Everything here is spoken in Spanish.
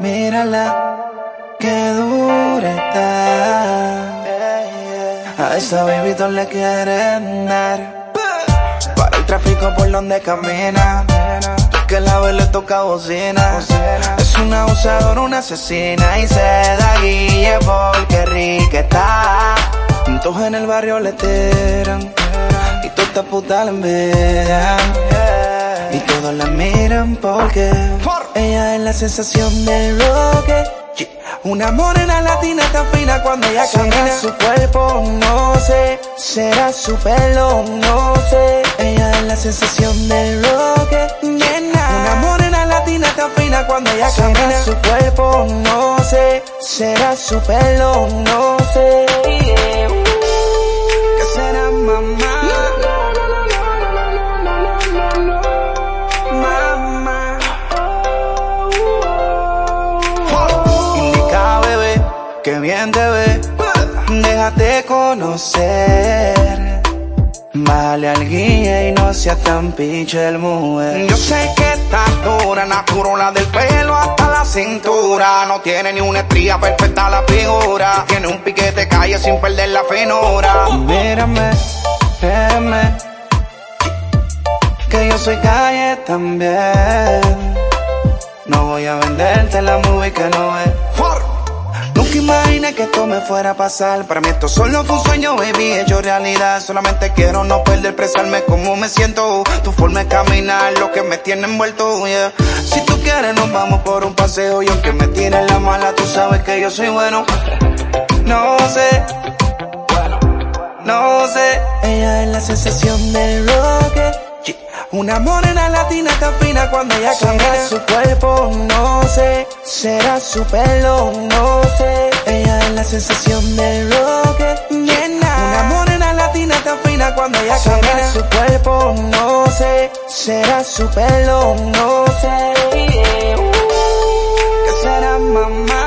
Mírala, que dura está. A esa todos le quieren dar. Para el tráfico por donde camina. Que la vez le toca bocina. Es una abusadora, una asesina. Y se da guille porque rica está. Todos en el barrio le tiran. Y toda esta puta la envidian. Todos la miran porque ella es la sensación del roque. Una morena latina tan fina cuando ella camina su cuerpo, no sé, será su pelo, no sé. Ella es la sensación del roque. Una morena latina tan fina cuando ella camina su cuerpo, no sé, será su pelo, no sé. Que bien te ve. Déjate conocer. Vale al guía y no sea tan pinche el mujer. Yo sé que estás dura, natural del pelo hasta la cintura. No tiene ni una estría perfecta la figura. Tiene un piquete calle sin perder la finura. Mírame, espérame. Que yo soy calle también. No voy a venderte la movie que no es. Nunca imaginé que esto me fuera a pasar. Para mí esto solo fue un sueño, baby, hecho realidad. Solamente quiero no perder, expresarme como me siento. Tu forma de caminar, lo que me tiene envuelto, yeah. Si tú quieres, nos vamos por un paseo. Y aunque me tires la mala, tú sabes que yo soy bueno. No sé, no sé. Ella es la sensación del roque. Una morena latina tan fina cuando ella camina su cuerpo, no sé, será su pelo, no sé. Ella es la sensación del roque. Una morena latina tan fina cuando ella camina su cuerpo, no sé, será su pelo, no sé. ¿Qué será mamá?